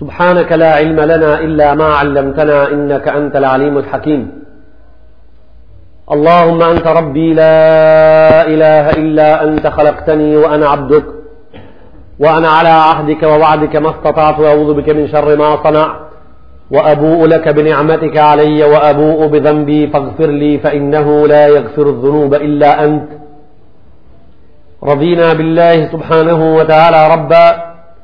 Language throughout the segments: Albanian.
سبحانك لا علم لنا إلا ما علمتنا إنك أنت العليم الحكيم اللهم أنت ربي لا إله إلا أنت خلقتني وأنا عبدك وأنا على عهدك ووعدك ما استطعت وأعوذ بك من شر ما صنعت وأبوء لك بنعمتك علي وأبوء بذنبي فاغفر لي فإنه لا يغفر الذنوب إلا أنت رضينا بالله سبحانه وتعالى ربًا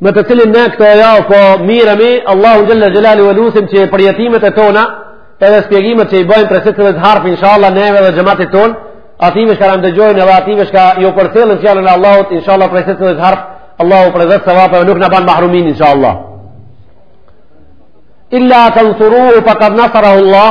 me të cilin ne këto javë po miremi, Allahu xhelle xhelalu e lusim që përjetimet e tona, edhe spjegimet që i bajmë prej secilit harf, insha Allah, neve dhe xhematit tonë, atyve çka na ndëgjojnë edhe atyve çka ju përcjellin fjalën e Allahut, insha Allah, prej secilit harf, Allahu prej dhetë sevape nuk na ban mahrumin, insha Allah. Illa tensuruhu fekad nesarahu Allah,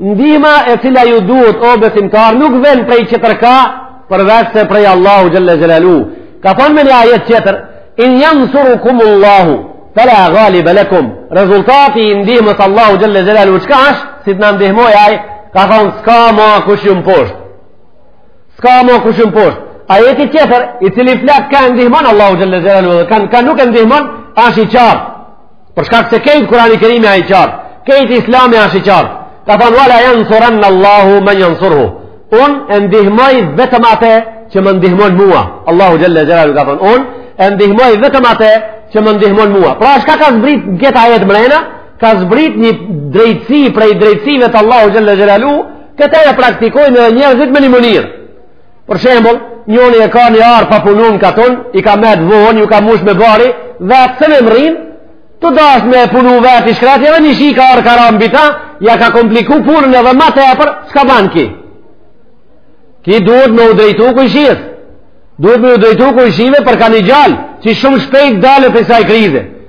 Ndihma e cila ju duhet o besimtar nuk vjen prej qetërka përveç se prej Allahu xhalla xhelalu. Ka thonë me një ajet tjetër, in yansurukum Allahu fala ghalib lakum. Rezultati i ndihmës Allahu xhalla xhelalu çka është? Si të na ndihmoj ai? Ka thonë s'ka ma kush ju mposht. S'ka ma kush ju mposht. Ajeti tjetër i cili flet ka e ndihmon Allahu xhalla xhelalu, ka, ka nuk e ndihmon, është i qartë. Për shkak se kejt Kurani Kerimi a i qartë, kejt Islami asht i qartë, ka thonë ve le jensurenne Allahu men jensuruhu. Unë e ndihmoj vetëm atë që më ndihmon mua. Allahu xhelle xhelalu ka thonë, unë e ndihmoj vetëm atë që më ndihmon mua. Pra çka ka zbrit në këta ajet mrena, ka zbrit një drejtësi prej drejtësive të Allahu xhelle xhelalu, këta e praktikojnë edhe njerëzit me një mënyrë. Për shembull, njoni e ka një arë pa punun n'katun, i ka met vonë, ju ka mush me bari, vetë s'e mërrin, tu dasht me punu vetë i shkretë, edhe një shi ka ardh ka ra mbi ta, ja ka kompliku punën edhe ma tepër, çka ban ki? Ki duhet me u drejtu kojshive. Duhet me u drejtu kojshive për ka një gjalë, qi shumë shpejt dalë prej ksaj krize.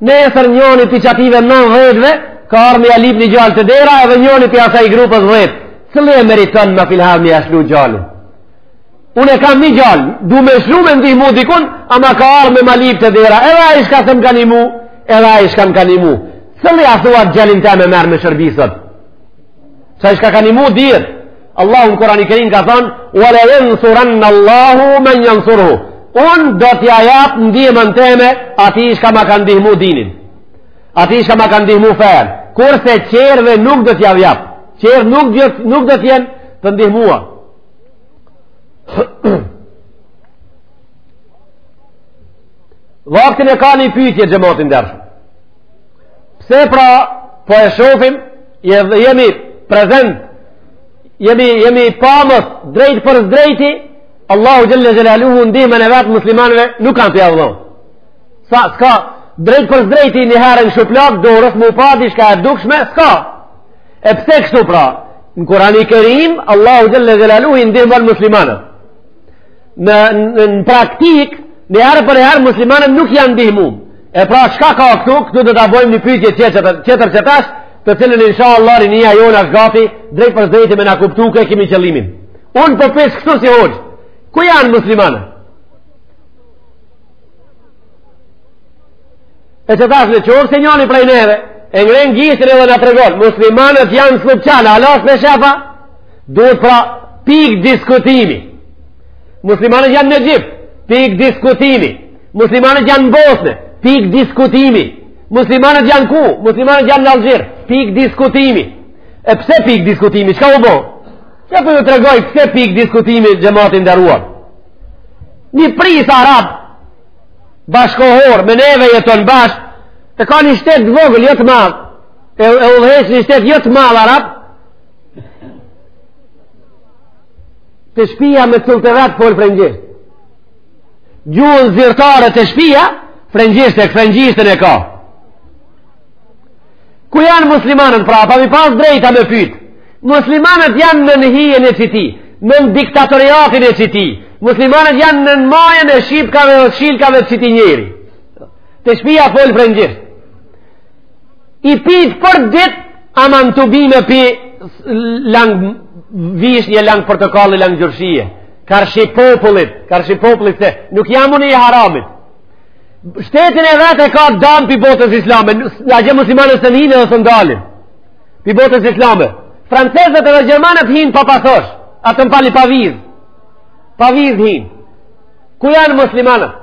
Nesër njonit prej qatyve nandhetëve, ka ardh me ja lyp një gjalë te dera edhe njonit prej asaj grupës dhetë. Cilli e meriton ma filhar me ja çu gjalë? Unë e kam një gjalë, du me çu me ndihmu dikun, ama ka ardh me ma lyp te dera, edhe ai çka s'më ka nimu, edhe ai çka m'ka nimu. Cilli a thuat gjalin tem e merr me shërby sot? Qai çka ka nihmu, mirë, Allahu në Kurani Kerim ka thonë, ve le jensurenne Allahu men jensuruhu. Unë do t'ja jap ndihmën teme, atij çka ma ka ndihmu dinin. Atij çka ma ka ndihmu fenë. Kurse qerëve nuk do t'jav jap. Qerët nuk, nuk do t'jenë të ndihmua. Vaktin e ka një pytje xhemat i ndershëm. Pse pra po e shofim, jemi prezent, jemi, jemi pamës drejtpërzdrejti, Allahu xhelle xhelaluhu ndihmën e vet muslimanve nuk ka tu jav dhon. Sa, s'ka, drejtpërzdrejti një herë në shuplakë t'dorës mu pa, diçka e dukshme, s'ka. E pse kështu pra? Në Kurani Kerim, Allahu xhelle xhelaluhu i ndihmon muslimanët. Në, në, në praktik, njëherë për herë, muslimanët nuk janë ndihmu. E pra, shka ka këtu, këtu do ta bojmë një pytje tjetër, tjetër qetash, të cilën insha Allah rinia jona është gati, drejtpërdrejti me na kuptu ku e kemi qëllimin. Unë po pves kështu si hoxhë, ku janë muslimanët? E qetash në qoftë se njani prej neve, e ngren gishtin edhe na tregon, muslimanët janë Sllupçan, alas me shefa, duhet pra pik diskutimi. Muslimanët janë në Egjipt, pik diskutimi. Muslimanët janë në Bosne, pik diskutimi. Muslimanët janë ku? Muslimanët janë në Alzhir, pik diskutimi. E pse pik diskutimi? Çka u bo? Qe po ju tregoj, pse pik diskutimi xhemat i nderuar? Një prijës arab, bashkëkohor, me neve jeton bashkë, e ka një shtet të vogël, jo të madh, e, e udhëheq një shtet jo të madh arab, te shpia me çultë e vet fol frëngjisht. Gjuhën zyrtare te shpia, frëngjishte, frëngjishten e ka. Ku janë muslimanët pra, pa mi pas drejta me pyt. Muslimanët janë nën hijen e qitij, nën diktatoriatin e qitij. Muslimanët janë nën majën e shipkave dhe shilkave të qitij njeri. Te shpia fol frëngjisht. i pyt për ditë aman të bi me pi lang vishnje lang portokalli lang qershie karshi popullit karshi popullit se nuk jam unë i haramit shtetin e vet e ka dam prej botës islame atje muslimanët s'hinë edhe s'dalin prej botës islame francezët edhe gjermanët hinë pa pasosh atë më falni pa vizë pa vizë hinë ku janë muslimanët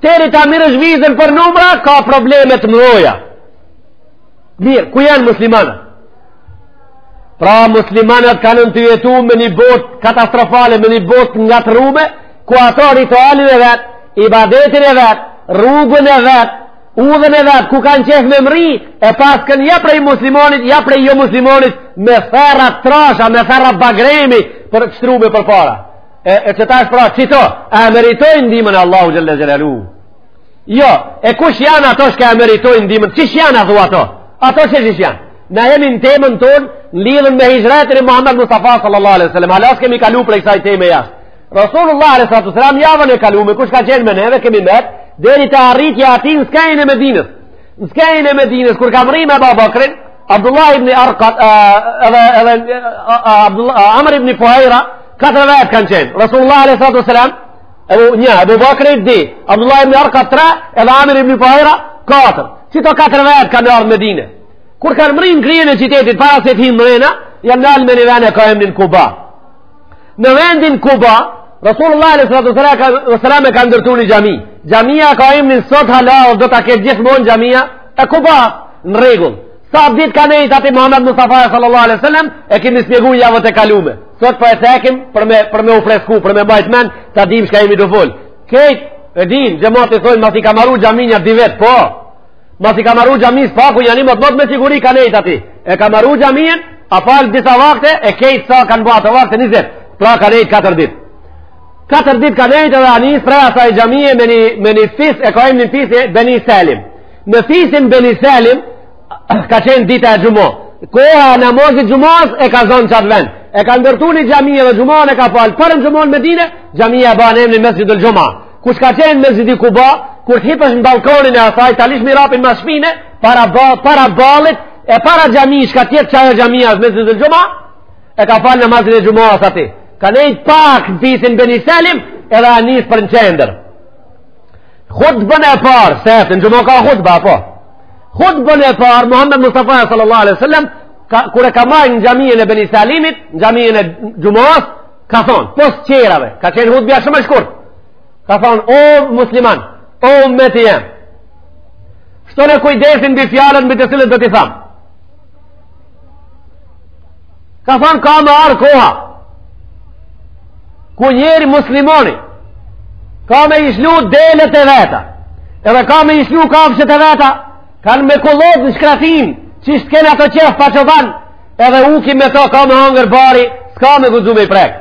Deri ta merrsh vizën për umra, ka probleme të mdhoja. Mirë, ku janë muslimanët? Pra muslimanët janë tu jetu me një botë katastrofale, me një botë ngatërrume, ku ato ritualin e vet, ibadetin e vet, rrugën e vet, udhën e vet, ku kanë qef me mrri, e paskan ja prej muslimanit, ja prej jomuslimanit, me therra trasha, me therra bagremi, për të shtrume përpara. e, e qetash pra qito e meritojnë ndihmën e Allahu Xhelle Xhelaluhu jo e kush janë ato shka e meritojnë ndihmën qysh janë ato ato ato që qysh janë na jemi në temën tonë në lidhje me hixhretin e Muhammed Mustafa sallallahu alaihi sallam hala s'kemi kalu prej kësaj teme jashtë Rasulullah alaihi sallatu sallam javën e kalume kush ka qenë me neve kemi met deri te arritja e tij në skajin e Medinës në skajin e Medinës kur kanë mrri me Ebu Bakrin Abdullah ibn Arqat edhe edhe Amr ibn Fuhaira katër vetë kanë qenë. Rasulullah alayhi salatu wasalam një, Abu Bakri dy, Abdullah ibn Arqat tre, edhe Amr ibn Fuhaira katër. Qito katër vetë kanë ardhur në Medinë. Kur kanë mrri n'kryen e qytetit para se të hyjnë në Medinë, janë nalë me një vend e ka emrin Kuba. në vendin Kuba, Rasulullah alejhi salatu vesselam e ka ndërtu një gjami. Gjamia ka imnin sot hala, edhe do ta ketë gjithmonë gjamia e Kuba, në rregull. Sa dit ka nejtë ati Muhammed Mustafa sallallahu alejhi vesellem, e kemi spjegu javët e kalume. Sot po e cekim, për me, për me u fresku, për me mbajt men, ta dim shka imi tu fol. Kejt e din, gjemati thojnë, masi ka maru gjami nja di vjet, po, Masi ka maru gjami s'paku nja një mot me siguri ka nejtë ati. E ka maru gjamien, a falë disa vakte, e kejtë sa kanë bo ato vakte njëzet. Pra ka nejtë katër ditë. Katër ditë ka nejtë edhe a nis prej asaj gjamie me një, me një fis, e ka imnin fisi Beni Selim. Në fisin Beni Selim ka qenë dita e gjumo. Koha e namazit gjumos e ka zonë n'qat vend. E ka ndërtu një gjami edhe gjumon e ka falë. Parën gjumo n'Medine, gjamia e ban emnin Mesgjidul gjumo. Kush ka qenë n'mesgjidi Kuba, kur të hipësh në ballkonin e asaj, ta lish mihrabin mas shpine, para, ba, para ballit, e para gjami që ka tjetër, qajo gjami asht mesgjidi gjuma, e ka falë namazin e gjumas ati. Ka nejtë pak në fisin Beni Selim, edhe a nis për në qender. Hudben e parë, se në gjuma ka hudbe, apo? Hudben e parë, Muhammed Mustafa sallallahu alejhi vesellem, ka, kur e ka majt në gjamiën e Beni Selimit, në gjamiën e gjuma asë, ka thonë, pos tjerave, ka qenë hudbja shumë e shkurt, ka thonë, o musliman, o umeti jem, shtone kujdesin mbi fjalët mbi të cilët do t'i tham, ka thonë, ka me ardh koha, ku njeri muslimoni, ka me i shlu delet e veta, edhe ka me i shlu kafshët e veta, Kanë me kullot në shkretin, qisht kanë ato qef pa qoban, edhe uki me to ka me hangër bari, s'ka me guzu me i prek.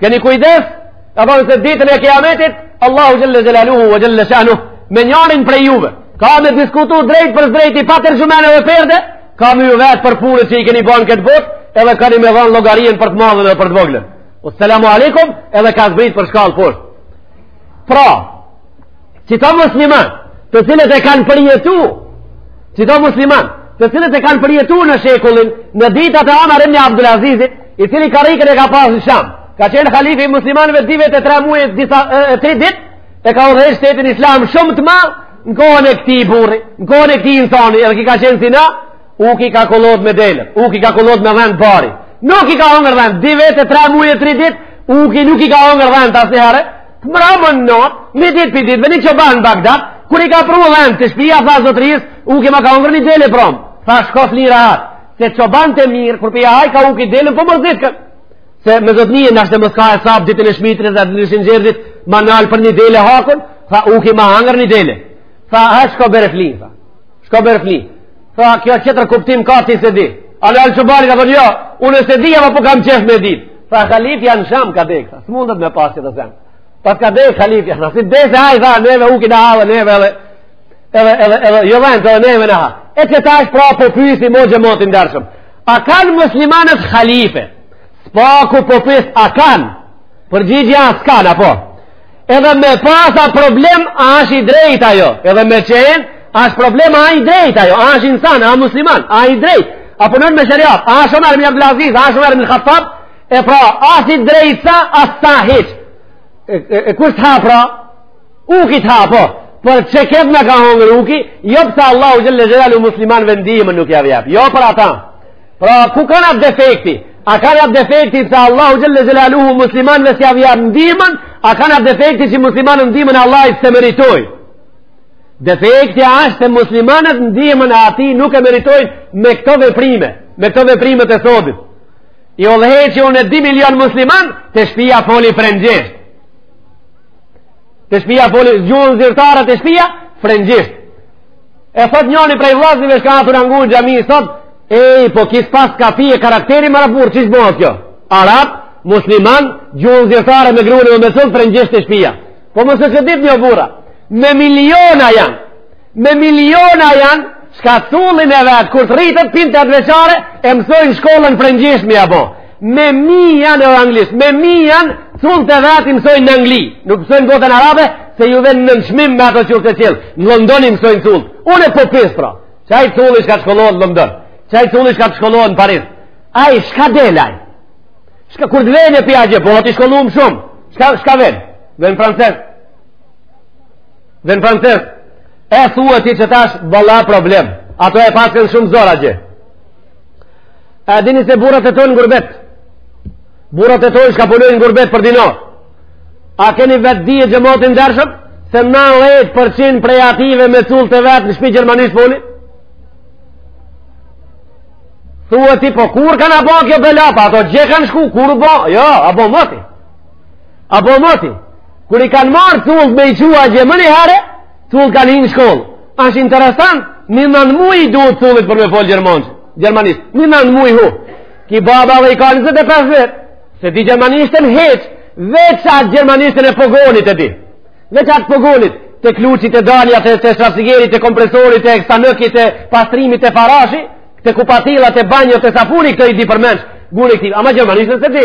Keni kujdes, ka thonë po se ditën e kiametit, Allahu gjëlle gjelaluhu, ve gjëlle shanuhu, me njarin prej juve, ka me diskutu drejt për drejti, pa tergjuman edhe perde, ka me ju vetë për punët që i keni ba n'këtë botë, edhe keni me dhanë llogarien për të madhën dhe për të voglën. O, selamu alikum, edhe ka zbrit për shkallë poshtë. Pra, qeta musliman të cilët e kanë përjetu qeta musliman të cilët e kanë përjetu në shekullin në ditat e Omar ibn Abdul Azizit i cili karrikën e ka pas në Sham ka qenë halife i muslimanëve di vjet e tre muaj disa e, tri dit e ka udhëheqë shtetin islam shumë të madh në kohën e këtij burri në kohën e këtij insani edhe ki ka qenë si na uki ka kullot me dele uki ka kullot me dhen bari nuk i ka hongër dhent, di vjet e tre muj, tri dit, uki nuk i ka hongër dhent as Të mramën në, një ditë prej ditëve, një qoban në Bagdad, kur i ka pru dhent te shpia, tha zotëris, uki ma ka hongër një dele promë, tha shko fli rahat, se qobant e mirë, kur po ia ha uki delen, po mërziten se me zotëni nashta më s'ka hesap, ditën e Shmitrit edhe në Shëngjergjit, ma nal për një dele hakun, tha uki ma hongër një dele, tha ha shko bjer e fli, tha, shko bjer e fli, Tha, kjo qetër kuptim ka ti s'e di. Ale alë që bari ka thonë, jo, unë s'e di, ama po kam qef me dit. Tha, khalifja në Sham ka dekë, s'mundet me pas qetër sen. Pas ka dekë khalifja, si dhe se hajë, tha, neve uki na ha, neve edhe, edhe, edhe, edhe, jo dhent, neve na ha. E qetash pra po pysi more xhemat i ndershëm. A kanë muslimanët khalife? S'paku po pys, a kanë? Përgjigja s'kanë, apo? Edhe me pas a problem a është i drejt a jo. Edhe me qenë, a është problem a i drejt a jo. A është insan, a musliman, a i drejt. A punon me sheriat, a është Omer ibn Abdulaziz, a është Omer ibn Khattab. E pra, a është i drejt sa, a është sa hiq. E, e, e kush të ha pra? Uki të ha, po. Për qëkët na ka hongër uki, jo pse Allahu xhele xhelaluhu muslimanve ndihmën nuk jav jep. Jo për ata. Pra, ku kanka defekti? A kanka defekti pse Allahu xhele xhelaluhu muslimanve s'jav jep ndihmën? A kanka defekti që muslimanët ndihmën e Allahit s'e meritojn? Defekti ashtë se muslimanët ndihmën e atij nuk e meritojnë me këto veprime, me këto veprime të sotit. I o dheqë unë e di milion musliman te shpia folin frëngjisht Te shpia folin gjuhën zyrtare te shpia frëngjisht. E thot njëri prej vllazëve që ka ardhur angu në xhami thot, ej, po t'kish pas ka fije karakteri more burrë, qysh bëhet kjo? Arab, musliman, gjuhën zyrtare me gruan e me cullt frëngjisht te shpia. Po mos e çdit një burra. Me miliona janë. Me miliona janë, shka cullin e vet, kur të rritet pinë të atë vjeçar, e mësojnë shkollën frëngjisht me e bo. Me mija në anglisht, me mija janë, cullt e vet i mësojnë në angli. Nuk mësojnë n'botën arabe, se ju vjen nënçmim me ato qurë të qilë. Në London i mësojnë cullt. Unë po pys, pra. Qaj cull shka të shkollohet në London. Qaj cull shka të shkollohet në Paris. Aj, shka del aj? Shka kur të vjen e pja gjë, po, ti shkollu më shumë. Shka, shka vjen? Vjen francez. Vjen francez, e thua ti qetash valla problem. Ato e paskan shumë zor atje. A dini se burrat tonë në gurbet? Burrat tonë shka punojnë në gurbet për dino. A keni vetëdije, xhemat i ndershëm? Se 90% prej atyve me cullt e vet në shpi gjermanisht folin? Thua ti po kur kanka bo kjo bela pa? Ato dje kanë shku, kur bo? Jo, a bo moti. A bo moti, kur i kanë marrë cullt me i çu atje menjëherë, cullt kanë hi në shkollë. Ashtë interesant, nja nën muj i duhet cullit për me folë gjermanisht. Gjermanisht, nja nën muj hu. Ky baba dhe i ka 25 vjet, s'e di gjermanishten hiç, veç atë gjermanishten e pogonit e di. Veç atë pogonit, të kluqit e dalja, të, të shrafcigerit, të kompresorit, të eksanëkit, të pastrimit, të farashi, të kupatilat, të banjët, të sapunit, të i di përmendsh, gure këti, ama gjermanishten s'e di.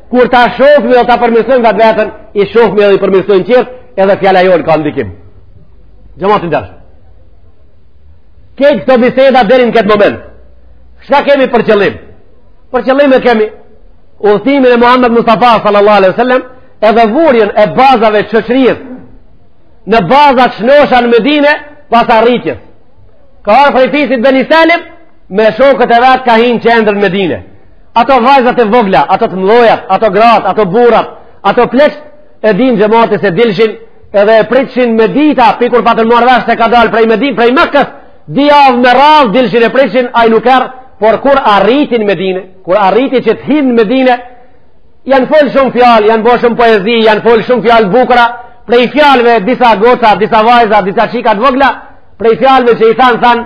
Kur ta shohim edhe ta përmirësojmë vetveten, i shohim edhe i përmirësojmë tjerët, edhe fjala jonë ka ndikim. Xhemat i ndershëm. Krejt këto biseda deri në këtë moment. Çka kemi për qëllim? Për qëllim e kemi udhëtimin e Muhammed Mustafa sallallahu alaihi wasallam edhe vurjen e bazave të shoqërisë në baza të shnosha në Medinë pas arritjes. Ka ardhur prej fisit Beni Salim me shokët e vet ka hi n'qendrën Medinë. Ato vajzat e vogla, ato të mdhojat, ato grat, ato burrat, ato pleqt, e din xhemati se dilshin, edhe e pritshin me dita, prej kur patën marrë vesh se ka dalë prej Medin, prej Mekës, dy javë me radhë, dilshin e pritshin, ai nuk erdh, por kur arriti n'Medine, kur arriti që të hin n'Medine, janë folë shumë fjalë, janë bo shumë poezi, janë folë shumë fjalë t'bukra, prej fjalëve disa goca, disa vajza, disa çika të vogla, prej fjalëve që i thanë, thanë,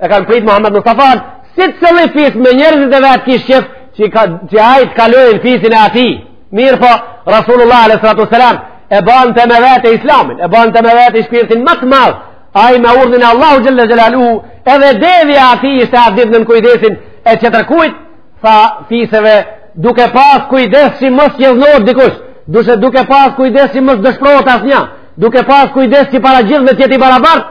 e kanë prit Muhammed Mustafan, sicilli fis me njerëzit e vet kish qef, që, ka, që ai t'kalojë n'fisin e atij, mirëpo, Rasulullah a.s. e bante me vete islamin, e bante me veti shpirtin më të madh, ai me urdhin e Allahut xhel-le xhelaluhu, edhe devja e atij ishte atë ditë në kujdesin e tjetërkujt, tha fiseve, duke pas kujdes që mos idhnohet dikush, duke pas kujdes që mos dëshprohet asnjë, duke pas kujdes që para gjithëve t'jetë i barabartë,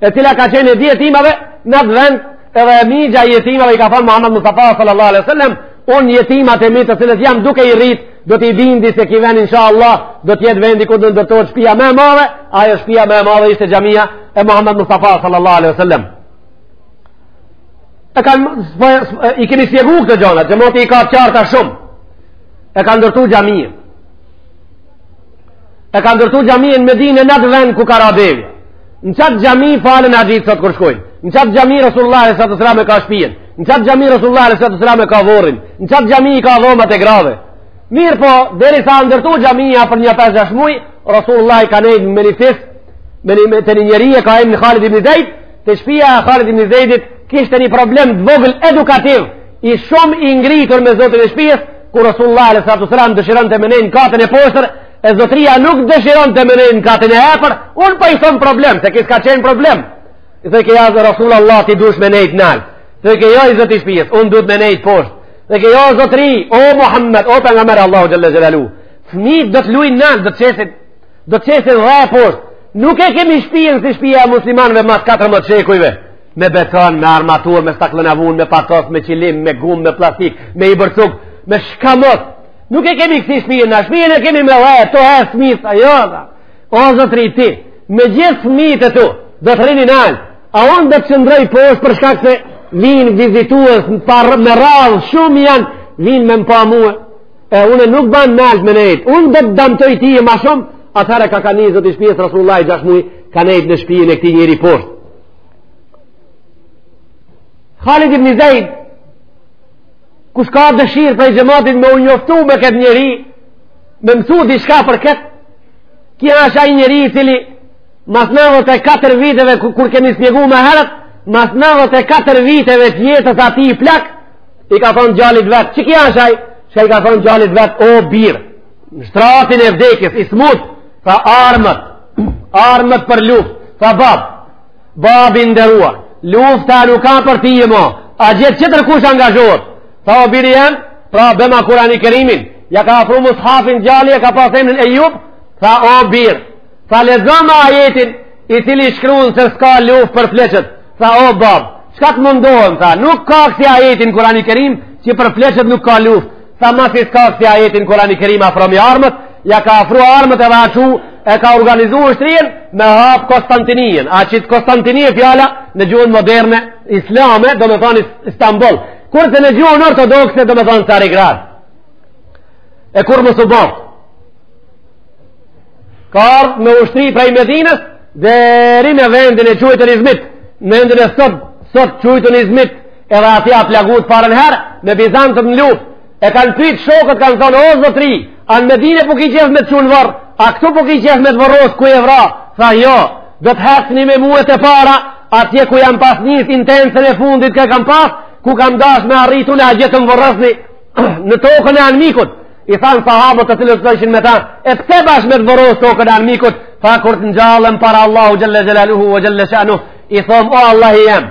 e cila ka qenë e dy jetimave në atë vend edhe mixha i jetimave i ka thonë Muhammed Mustafa sallallahu alaihi sallam unë jetimat e mi të cilët jam duke i rrit do t'i bindi se ky vend insha Allah do t'jet vendi ku do ndërtohet shpia ma e madhe ajo shpia ma e madhe ishte xhamia e Muhammed Mustafa sallallahu alaihi sallam e kan i kemi shpjegu këto gjana xhemati i ka t'qarta shumë e kanë ndërtu xhaminë e kanë ndërtu xhaminë n'Medine në atë vend ku ka ra devja. Në qat xhami falen haxhitë sot kur shkojnë. Në qat xhami Rasulullah alejhi salatu selam e ka shpijen. Në qat xhami Rasulullah alejhi salatu selam e ka vorrin. Në qat xhami i ka dhomat e grave. Mirëpo, derisa a ndërtu xhamia për nja 5-6 muj, Rasulullahi ka nejt me një fis, me një te një njeri e ka emnin Khalid ibn Zejd, te shpia e Khalid ibn Zejdit kishte një problem të vogël edukativ, i shumë i ngritur me Zotin e shpijes, ku Rasulullah alejhi salatu selam dëshironte me nejt n'katin e poshtër, e Zotria nuk dëshironte me nejt n'katin e epër, unë po po i thom problem, se ky s'ka qenë problem. I thoke ja Rasulullah ti duhet me nejt nalt, thoke jo i zoti shpijes, unë duhet me nejt poshtë, thoke jo Zotri, o Muhammed, o pejgamber i Allahut xhel-le xhelaluhu, fëmijt do të lujnë nalt, do të qesin, do të qesin dhe poshtë, nuk e kemi shpijen si shpija e muslimanve mas 14 shekujve, me beton, me armatur, me staklena vun, me patos, me qilim, me gum, me plastik, me i bërcuk, me shkamot. Nuk e kemi kësi shpijën, ne shpijën e kemi me lejë, to e smith, a jo, da. O, zotri ti, me gjithë fmitë e tu, do të rrini nalt, a unë do të qëndroj poshtë për shkak se vijnë vizitues, par, me radhë, shumë janë, vijnë me më pa mue, e unë nuk ban nalt me nejt, unë do të damtoj ty e ma shumë, atëherë ka ka një zot i shpijës, Resulullahi, gjashtë muj, ka nejt në shpijën e këtij njeri poshtë. Halid ibni Zejd kush ka dëshirë prej xhematit me u njoftu me këtë njeri me mësu diçka për këtë ky është ai njeri i cili mas 94 viteve kur kemi spjegu ma herët mas 94 viteve të jetës atij plak i ka thonë gjalit vet që ky është ai që i ka thonë gjalit vet o bir Në shtratin e vdekjes, i smut, tha armët, armët për luft, tha bab, bab i nderuar, lufta nuk ka për ty mo, a gjithë qetërkush angazhohet, tha o biri jem, pra bjema Kurani Kerimin, ja ka afru mus'hafin, gjali e ka pas emnin Ejub, tha o bir, tha lexoma ajetin, i cili shkruun se s'ka luft për pleqët, tha o bab, çka të mundohem, tha, nuk ka kësi ajeti n'Kurani Kerim, që për pleqët nuk ka luft, Tha masi s'ka kësi ajeti n'Kurani Kerim afromi armët, ja ka afru armët edhe a çu e ka organizu ushtrien me hap Konstantinien. A qitë Konstantinie fjala në gjuhën moderne islame, domethonë Istanbul. Kurse në gjuhën ortodokse, domethonë Carigrad. E kur më së bërë? Ka ardhë me ushtri prej Medinës deri në vendin e qujtën Izmit. N'vendin e sot, sot qujtën Izmit. Edhe aty a plagut parën herë, me bizantët në luft, e kanë pyt shokët, kanë thonë, o zotri, a në Medine po ki qef me të çu në vorr, a këtu po ki qef me të vorros ku je vra, tha jo, do të hecni me mue te para, atje ku e kam pas nijet, intencën e fundit që e kam pas, ku kam dash me arrit unë atje të më vorrosni, në tokën e anmikut, i thanë sahabët të cilët ishin me ta, e pse bash me të vorros n'tokën e anmikut, tha kur të njallem para Allahut xhelle xhelaluhu ve xhelle shanuhu, i thom, o Allahi jem,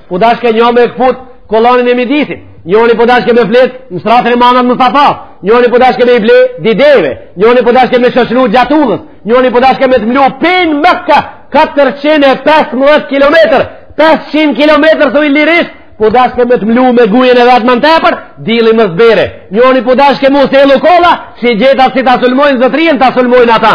Po dashke njo me këput kollanin e midisit. Njoni po dashke me flejt në shtratin e Muhamed Mustafa. Njoni po dashke me i ble dy deve. Njoni po dashke me shoqnu gjatë udhës. Njoni po dashke me të mlu prej Meke 450 km. 500 km thuj lirisht. Po dashke me të mlu me gujën e vet ma tepër, dilli mos bjerë. Njoni po dashke m'u sjell okolla, shigjeta si ta sulmojnë zotrien, ta sulmojnë ata.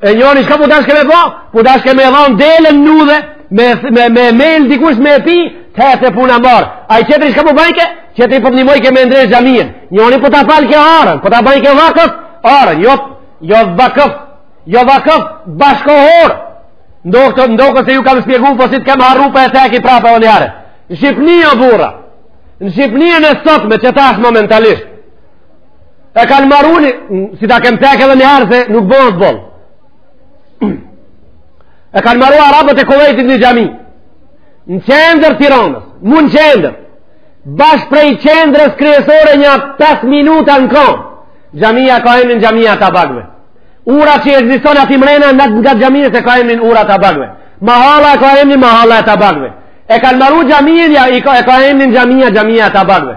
E njëri shka po dashke me bo? Po dashke me dhonë delën n'udhë, me, me, me mjel dikush me pi, t'i hecë puna marë. Ai qetëri shka po bajke? Qetëri po t'nimojke me ndreq xhamiën. Njëri po ta falke arën, po ta bajke vakëf, arën, jo, jo vakëf, jo vakëf, bashkohor. Ndokë, ndokë se ju kam shpjegu, po si të kam harru po e ceki prapë edhe njëherë. Shqipni o burra, në Shqipnien e sotme që ta është momentalisht, E kanë maru ni, si ta kem cek edhe një herë se nuk bëhet boll. E kanë maru arabët e Kuvajtit një xhami. Në qendër t'Tiranës, mu në qendër. Bash prej qendrës kryesore nja 5 minuta në kom. Xhamia ka emnin xhamia e Tabakve. Ura që ekziston aty mrena ngat xhamies e ka emnin ura e Tabakve. Mahalla e ka emnin mahalla e Tabakve. E kanë maru xhamia, e ka emnin xhamia xhamia e Tabakve.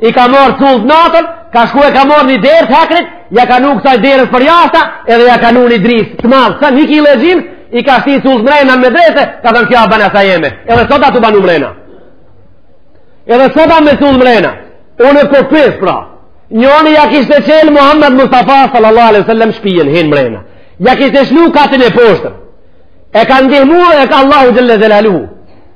i ka marrë cullë natën, ka shku e ka marrë një derë të hekrit, ja ka vnu ksaj derës përjashta, edhe ja ka vnu një dry të madh, sa një kile gjimë, i ka shti cullë mrejna në medrese, ka thënë kja banesa jeme, edhe sot a tu banu mrejna. Edhe sot atu me cullë mrejna, unë e përpës pra, njoni ja kishte çelë Muhammed Mustafa sallallahu alaihi sallam shpijen, hinë mrejna, ja kishte lshu katin e poshtër, e ka ndihmu e ka Allahu xhelle xhelaluhu,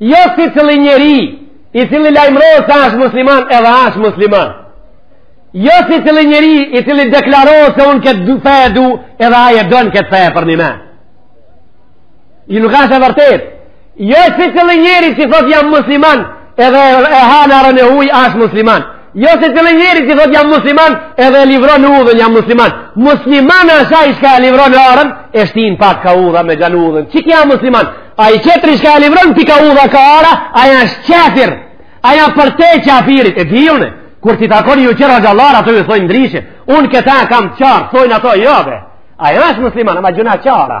jo sicili njeri i cili lajmëron se ashtë musliman edhe ashtë musliman jo sicili njeri i cili deklaron se unë këtë fe e du edhe ai e don këtë fe përnjimej nuk ashtë e vërtet jo sicili njeri që thot jam musliman edhe e han arën e huj ashtë musliman. Jo secili njeri që thot jam musliman edhe e livron udhën jam musliman. Musliman asht ai shka e livron arën e shtin pak ka udha me gjanu udhën. Qeky a musliman? Ai qetri shka e livron pi ka udha ka ara, ai ashtë qafir, ai ashtë përtej qafirit. E dhjone, kur t'i takoni ju qërë hoxhallarë ato ju thojnë ndryshe, unë këta kam qarë, thojnë ato jo be. Jo, ai ashtë musliman, ama gjynahqar a.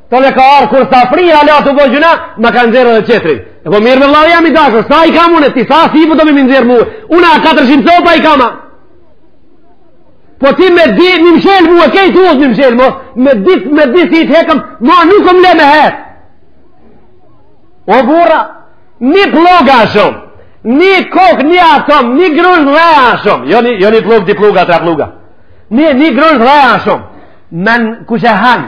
Të me ka arë kur sa fri, ale atë u bo gjynah, më ka nxjerrë dhe qetrin. E po mirë me vllau jem i dashur, sa i kam unë, ti sa sy po do me më nxjerrë mu, unë a 400 copa i kam a. Po ti me dy, një mshelë mu, e kej të usë një mshelë mu, me dy, me dy sy të hekëm, ma nuk më le me herë. O burra, një plog a shumë, një kokë, një atom, një grusht dhe a shumë, jo një, jo një plogë, dy ploga, tre ploga, një, një grusht dhe a shumë, men ku që hanë,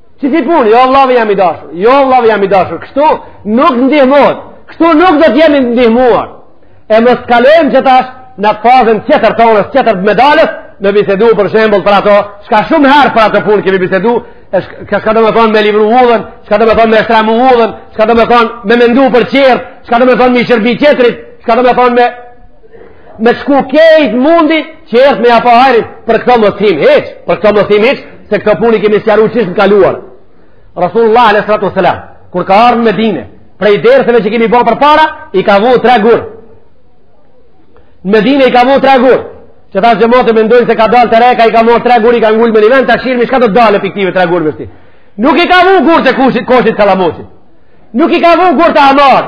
Qësi punë, jo vllavi jem i dashur, jo vllavi jem i dashur, kështu nuk ndihmohet, kështu nuk do t'jemi t'ndihmuar. E mos kalojmë që tash në fazën qëtër t'onës, qëtër t'medaljes, me bisedu për shembull për ato, shka shumë herë për ato punë kemi bisedu, ka shka do me thonë me livru udhën, shka do me thonë me shtremu udhën, shka do me thonë me mendu për qërë, shka do me thonë me i shërby qëtërit, shka do me thonë me, me shku kejt mundi, Tjerët me ja pa hajrin për këto mos t'him hiç, për këto mos t'him hiç, se këto punë i kemi sqaru qysh në kaluar. Rasulullah a.s. Kur ka ardh në Medine, prej derseve që kemi bërë përpara, i ka vu tre gurë. Në Medine i ka vu tre gurë. Qe tash xhemati mendojnë se ka dalë te reka, i ka marrë tre gurë, i ka ngulë me një vend, të shirë me shka të dalë e piktive tre gurë vështi. Nuk i ka vu gurë të koshit, koshit kallamoqit. Nuk i ka vu gurë të hamar.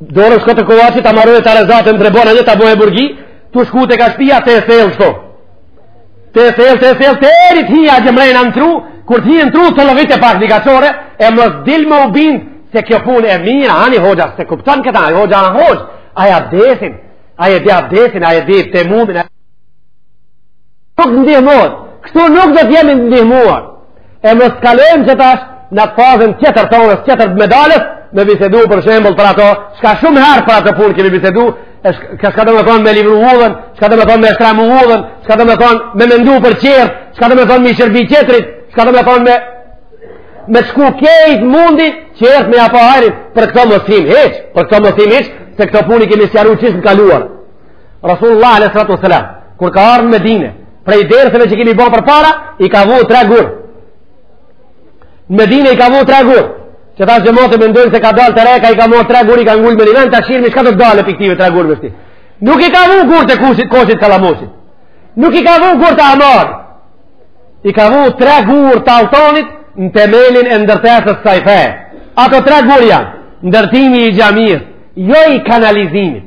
Dorë shko te kovaçi ta marrë ta rezatën drebon edhe ta bëjë burgi, tu shku te ka shtëpia te thellë këto. Te thellë, te thellë, deri t'hijë atje mrena në tru, kur të hi në tru të lovit e pak një kachore, e mos dil me u bind se kjo punë e mirë, ani hoxha, s'e kupton këta, ani hoxha, ani hoxha, a ja abdesin, a ja di abdesin, a ja di tejemumin, a ja... Nuk ndihmojnë, kështu nuk do të jemi të ndihmuar, e mos kalojmë që tash në fazën tjetër t'anës tjetër të medaljes, me bisedu për shembull për ato, shka shumë herë për ato punë kemi bisedu, ka shka do me thonë me liru udhën, shka do me thonë me shtramu udhën, shka do me thonë me mendu për tjerët, shka do me thonë me i shërby tjetrit, shka do me thonë me me shku kejt mundi tjerët me ja pa hajrin për këto mos t'him hiç, për këto mos t'him hiç, se këto punë i kemi sqaru qysh në kaluar. Rasulullah a.s. kur ka ardh në Medine, prej derseve që kemi bërë përpara, i ka vu tre gurë. Në Medine i ka vu tre gurë. Qe tash xhemati mendojnë se ka dalë te reka, i ka marrë tre gurë, i ka ngulë me një vend, të shirë me shka të dalë e piktive tre gurë vështi. Nuk i ka vu gurë të koshit, koshit kallamoqit. Nuk i ka vu gurë të hamarit. I ka vu tre gurë të alltanit në temelin e ndërtesës s'saj fe. Ato tre gurë janë, ndërtimi i xhamisë, jo i kanalizimit.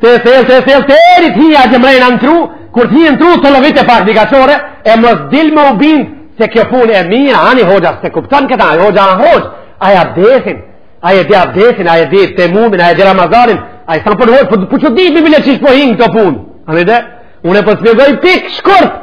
Te thell, te thell, deri t'hijë atje mrena në tru, kur t'hi në tru të lovit e pak digashore, e mos dil me u bind, se kjo punë e mira, ani hoxha, s'e kupton këta, ani hoxha, ani hoxha, a ja abdesin, a ja di abdesin, a ja di tejemumin, a ja di ramazanin, ai s'a për hoxhë, por po, po çuditem bile qysh po hinë n'kto punë, ani de, unë e për po të shpjegoj pik shkurt,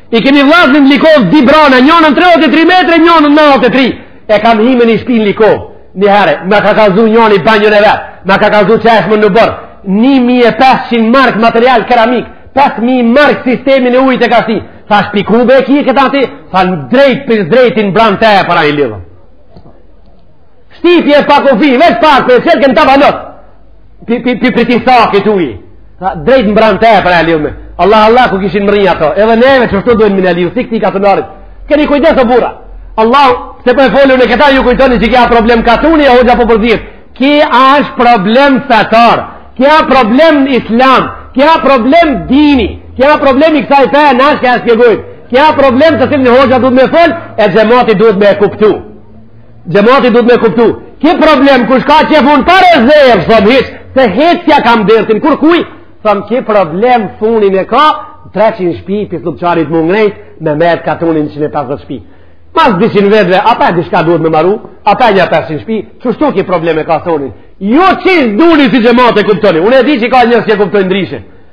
I kemi vllazni në Likovë, dy brana, njënën në 33 metre, njënën në 93. E kam hi me një shpi në Likovë, një herë, më ka kallzu njëni banjën e vet, më ka kallzu çeshmen në oborr, 1500 mark material keramik, 5000 mark sistemin e ujit e ka shti. Thashë pi ku be e ki këta ti, tha drejt për drejt në branë të parë i lidhë. Shtipje pak u fi, veç pak për e qërë kënë të pi pi pi pi ti tha këtu drejt në branë të parë e lidhëm Allah Allah ku kishin mrri ato edhe neve çu do duhen me aliu sik ti ka të narit keni kujdes o burra Allah se po e folur ne këta ju kujtoni se ky a problem katuni apo ja po përdhir ky asht problem fetar ky a problem islam ky a problem dini ky a problem i kësaj fe na ke as ke gojë ky a problem të cilin hoxha duhet me fol e xhemati duhet me kuptu Xhemati duhet me kuptu. Ki problem, kush ka që e fun par e zërë, thom hiç, se hiç s'ja kam dertin, kur kuj, thom ki problem funin e ka, 300 shpi, pi Sllupçanit mu ngrejt, me metë katunin 150 shpi. Mas 200 vjetve, a pe di shka duhet me maru, apa nja 500 shpi, qishtu ki problem e ka thonin. Jo qysh duni si xhemat e kuptoni, unë e di që ka njerz që e kuptojnë ndryshe.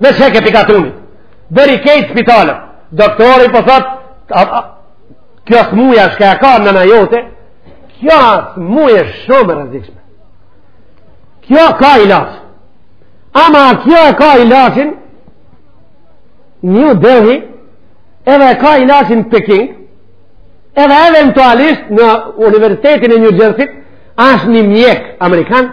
Me sheke pi katunit. Bëri kejt spitalet. Doktori po thot, kjo smuja shka e ka nana jote, kjo smuja shumë e rrezikshme. Kjo ka ilaç. Ama kjo e ka ilaçin New Delhi, edhe e ka ilaçin Peking, edhe eventualisht në Universitetin e New Jerseyt, asht një mjek amerikan,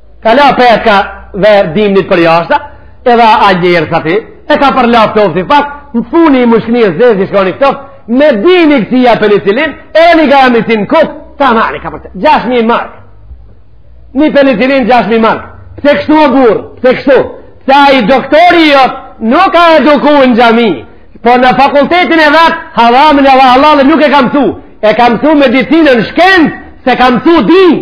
Ka la petka dhe dimnit përjashta, edhe a njerë sa ti, e ka përla ftofti pak, në funi i mushkëni e zezë i thoni ftof, me dini këti ja penicilin, e një ka jam i si në kukë, ta mani ka për të, gjash mi markë. Një penicilin gjash mi markë. Pse kështu o burrë, pse kështu. Se ai doktori jot, nuk a eduku në xhami, po në fakultetin e vet, haramin e hallallin nuk e ka msu, e ka msu medicinën shkencë, s'e ka msu dinë.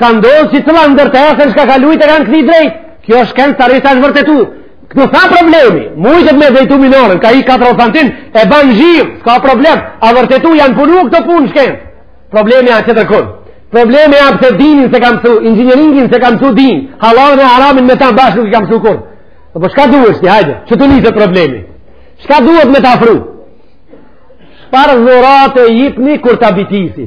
Ka ndodhë që të la ndërtesën shka ka lujtë e kanë qit drejt. Kjo është kënë sa rrëta është vërtetu. Këtu s'a problemi, mujtët me drejtu minaren, ka i 4 santim, e banë gjivë, s'ka problem, a vërtetu janë punu këto punë shkencë. Problemi a qetërkun. Problemi a pse dinin s'e ka msu, inxhinjeringin s'e ka msu din, hallallin e haramin me ta bashkë nuk i ka msu kurrë. Dhe po shka duhet shti, hajde, qitu nis problemi. Shka duhet me ta fru? Çfar dhurate jipni kur ta bitisi.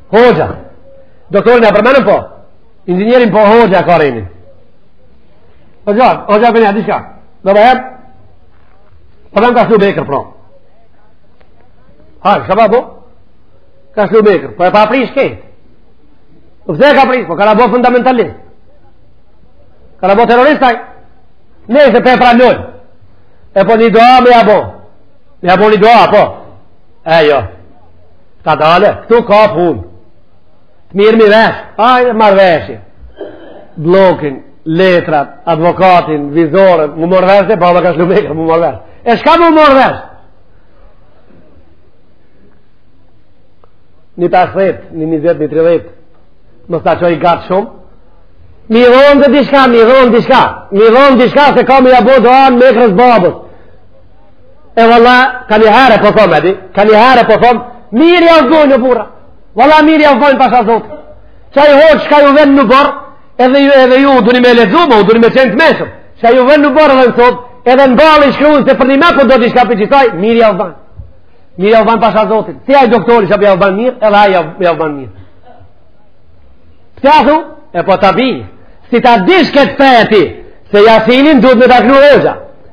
Hoxha. Doktorin e përmenëm po. Inxhinjerin po hoxha ka renin. Hoxha, hoxha për një dishka. Domethënë. Për po dhe më ka shlu mekër, pra. Ha, shka pa bo? Ka shlu mekër. Po e pa prish kejt. Po pse e ka prish? Po ka na bo fundamentalist. Ka na bo terrorist ai. Nëse pe pranon. E po një doa me ja bo. Me ja bo një doa, po. E jo. Kadale, këtu ka punë. Të mirremi vesh, ajde marrëveshje. Bllokin, letrat, advokatin, vizoren, mu marrë vesh, baba ka shlu mekër, mu marrë vesh. E shka mu marrë vesh? Një të ashtet, një njëzet, një tridhet, mos ta çoj gatë shumë, Mi dhonë dhe dishka, mi dhonë dishka, mi dhonë dishka se ka mi ja bo doan mekrës babës. E valla, ka një herë po thom, edi, ka një herë po thom, mirë ja bajnë burra. Valla mirë ja bajnë pasha Zotin. Aj hoxhë, çka ju vend në bor, edhe ju, edhe ju, duni me lezuma, u duni me qenë të meshëm. Qa ju vend në bor edhe në sot, edhe në ballë i shkruun, se për një me po do t'i shka për gjithaj, mirë ja bajnë. Mirë ja bajnë pasha Zotin. Si ai doktori që ja bajnë mirë, edhe ai ja bajnë mirë. Pse thu? E po t'a bi, si ta dish këtë fe ti, se Jasinin duhet me ta knu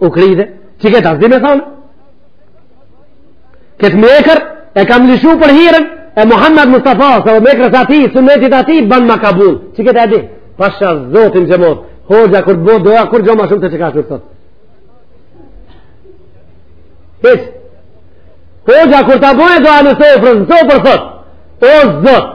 u kry, de, që këtë s'di me thonë këtë mjekër e kam lshu për hirin e Muhammed Mustafa mjekrës ati, synetit ati, banma kabul që këtë e di pasha zotin që mor hoxha kur bon dova kur kjo ma shumë të që ka shumë të his hoxha kur ta bojë dova në sofrë në sofrë thot o zot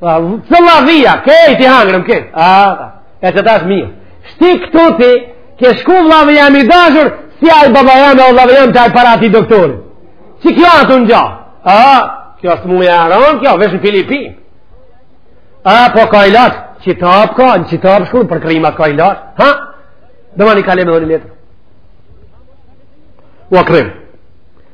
Cëlla dhia, krejt i hangrëm, krejt. A, ta, e qeta është mirë. Shti këtu ti, ke shku vllau jem i dashur, si ai baba jem e vllau jem te ai, para ati doktori. Çka i kjo, a t'ngja? A, kjo s'mu shëron, kjo, vreshtë n'filiza. A, po ka ilaç, qitash ka, në qitash shku, për krima ka ilaç. Ha? Do ma një kalem edhe një letër. Ua krimë.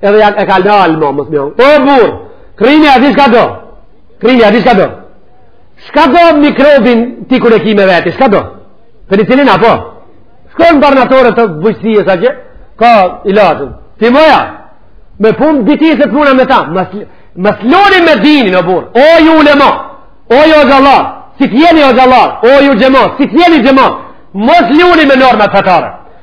Edhe ja e ka lal më mos më. Po burr. Krimi a di çka do? Krimi a di çka do? Çka do mikrobin ti kur e ki me vete? Çka do? Penicillin apo? Shko n'barnatore të bujqësisë atje. Ka ilaçin. Ti moja. Me pun biti se puna me ta. Mos, mos loni me dinin o burr. O ju ulema. O hoxhallarë. Si t'jeni hoxhallarë? O ju xhemat. Si t'jeni xhemat? Mos loni me normat fetare.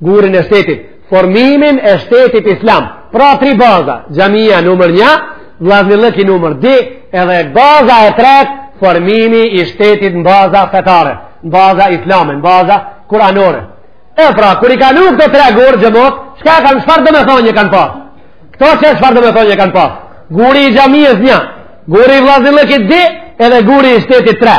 gurin e shtetit, formimin e shtetit islam. Pra tri baza, xhamija numër një, vllaznillëki numër di, edhe baza e tret, formimi i shtetit në baza fetare, në baza islame, në baza kuranore. E pra, kur i kanë këta tre gurë, xhemat, çka kanë, çfar domethanje kanë pa? Këto çfar domethanje kanë pa? Guri i xhamisë një, guri i vllaznillëkit di, edhe guri i shtetit tre.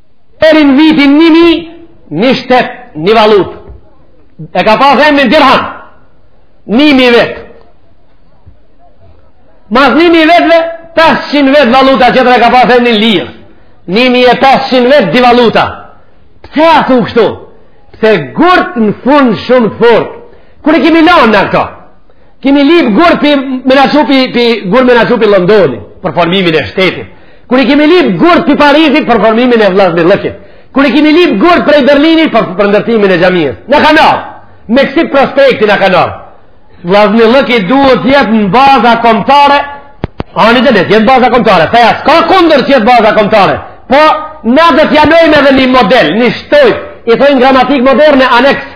Deri n'vitin një mi, një shtet, një valut. E ka pas emrin dirham. Një mi vjet. Mas një mi vjetve, 500 vjet valuta qetër e ka pas emrin lirë. Një mi e 500 vjet di valuta. Pse ashtu kështu? Pse gurt në fund shumë fort. Kur e kemi lanë na këto? Kemi lip gurë për me na çu pi, për gurë me na çu pi Londoni, për formimin e shtetit. Kur i kemi lip gurët pi Parisit, për formimin e vllaznillëkit. Kur i kemi lip gurët prej Berlinit, për ndërtimin e xhamisë. Na kanë ardh, me kësi prospekti na kanë ardh. Vllaznillëki duhet jetë në baza komtare, ani le të jetë baza komtare. Feja, s'ka kundër të jetë baza komtare. Po, na dhe t'janojme dhe një model, një shtojcë, i thojnë gramatik moderne, aneks,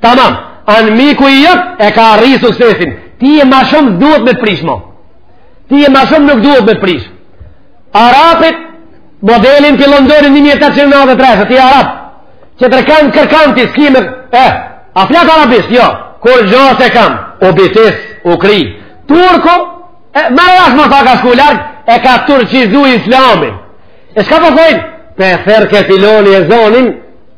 Tamam, anmiku i jot e ka arri suksesin. Ti je ma shumë duhet me t'prish, mo. Ti je ma shumë nuk duhet me t'prish. Arapit, modelin pi Londoni 1893, ti Arap, tjetër kan kërkan ti s'ki me, eh, a flet Arabisht, jo, kurgjo s'e kam, u bitis, u kry, turku, eh, ma e ashtë me tha ka shku larg, e ka turqizu islamin. E çka po thojnë? Po therr ke filani ezanin,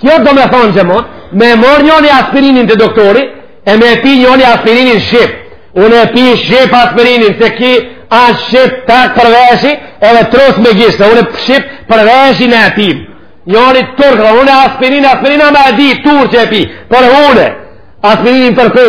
Kjo do me thonë që mund, me e mor njoni aspirinin te doktori, e me e pi njoni aspirinin shqip. Unë e pi shqip aspirinin, se ki a shqip tak për veshi, edhe trus me gisht, se unë e shqip për veshi ne e pim. Njoni turk, dhe unë e aspirin, aspirina ma e di, turçe e pi, por unë, aspirinin përpi.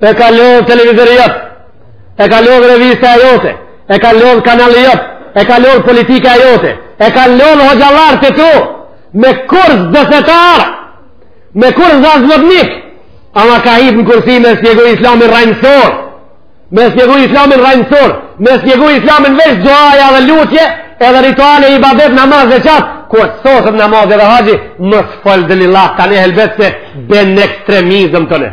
E ka lodhë televizori jot, e ka lodhë revista e jote, e ka lodhë kanali jot, e ka lodhë politika e jote, e ka lodhë hoxhallarë të tu, me kurs desetar, me kurs razvodnik, ama ka hip në kursi me spjegu islamin rajnësor, me spjegu islamin rajnësor, me spjegu islamin veç duaja dhe lutje, edhe rituale ibadet namaz dhe qaq, kur thotë namaz dhe haxhi, mos fol delila, te ne helbet se ben ekstremizëm te ne.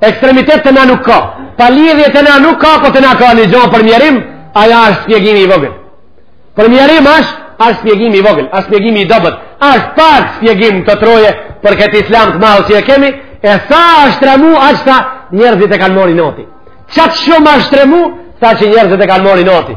Ekstremitet te na nuk ka. Pa lidhje te na nuk ka, po te na ka një gja për mjerim, ajo është spjegimi i vogël. Për mjerim është, është spjegimi i vogël, është spjegimi i dobet, është pak spjegim n'kto troje për këtë islam të madh që e kemi, e sa është shtremu, aq sa njerëzit e kanë morr inati. Qaq shumë është shtremu, sa që njerëzit e kanë morr inati.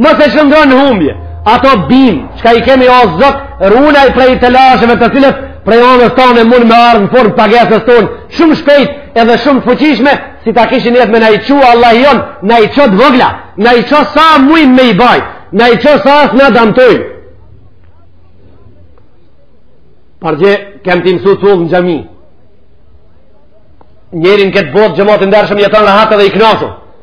Mos e shndërro në humbje, ato bim, çka i kemi o Zot, runa i prej telasheve të cilat, prej anës tone mund me ardhë në formë pagesës tonë, shumë shpejt edhe shumë fuqishme, si ta kishin jetë me na i çu Allahi jonë, na i ço t'vogla, na i ço sa mujmë me i bajë, na i ço sa s'na damtojnë. Pardje, kem ti mësu thullë në xhami. Njeri n'këtë botë xhemat i ndershëm jeton rahat edhe i knaqun.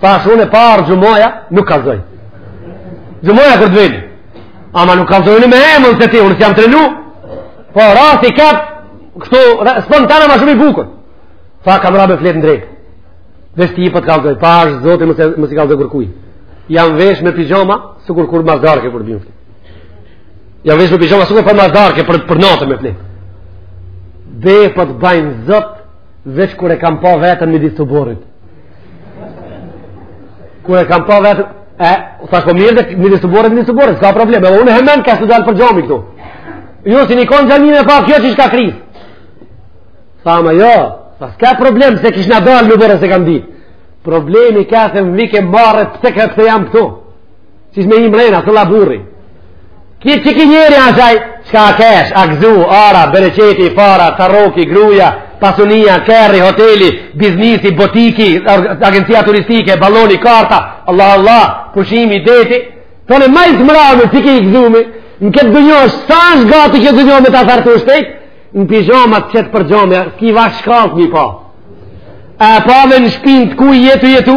Pash unë parë xhumaja nuk kallzoj. Xhumaja kërë të veni. Ama nuk kallzoj me emën se ti, unë si jam trenu. Po rast i kap, kështu, s'pon tana ma shumë i bukur. Tha kam ra me fletë në drekë. Veç ty po të kallzoj, pashë Zotin mos i kallzo kërkuj. Jam vesh me pizhama, sikur kur mazdarke për bjën fletë. Jam vesh me pizhama, sikur për mazdarke për, për natë me fletë. Be pëtë po bajnë zot, veç kur e kam pa veten n'midis të oborrit. Kur e kam pa vetën, e, u thash po mirë dhe minis të borët, minis të borët, s'ka problem, edhe unë hemen kam dalë për xhami këtu. Jo, si një konë xhami me pa, kjo që shka krisë. Tha ma jo, tha s'ka problem se kishna dalë në oborr s'e kam di. Problemi ka se më vike marre pse ka pse jam këtu. Si shme i mrena, s'e la burri. Kje që ky njeri ashaj, çka a kesh, a gzu, ara, bereqeti, fara, carroki, gruja, pasunia, kerri, hoteli, biznisi, butiki, agjencia turistike, baloni, karta, Allah, Allah, pushimi, deti, të në majtë mrave që ky gzimi, në këtë dynjo, sa është gati kjo dynjo me ta thartu shtet, në pijamat qëtë për gjome, ki va shkalt një pa. A pa dhe në shpinë te ku je tu jetu,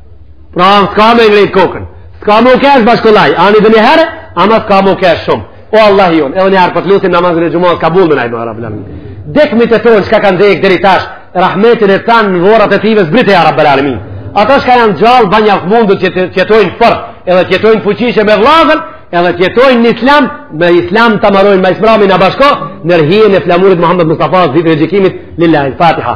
Pra, s'ka me ngrejt kokën. S'ka me u kesh bashkollaj. Ani dhe një herë, ama s'ka me u kesh shumë. O Allahu ynë, edhe një herë për po të lusin namazin e xhumasë kabull me na e bo, ja Rabbil alemin. Të dekmit tonë, çka kanë dekë deri tash, rahmetin tënd në vorret e tyne, zbrite, ja Rabbil alemin. Ata shka janë gjallë, bëne të mundun që të jetojnë për, edhe të jetojnë fuqishëm e vllazën, edhe të jetojnë në islam, me islam të marojnë, me ismrami në bashko, nën hijen e flamurit Muhammed Mustafa, ditën e gjykimit, lillahil fatiha.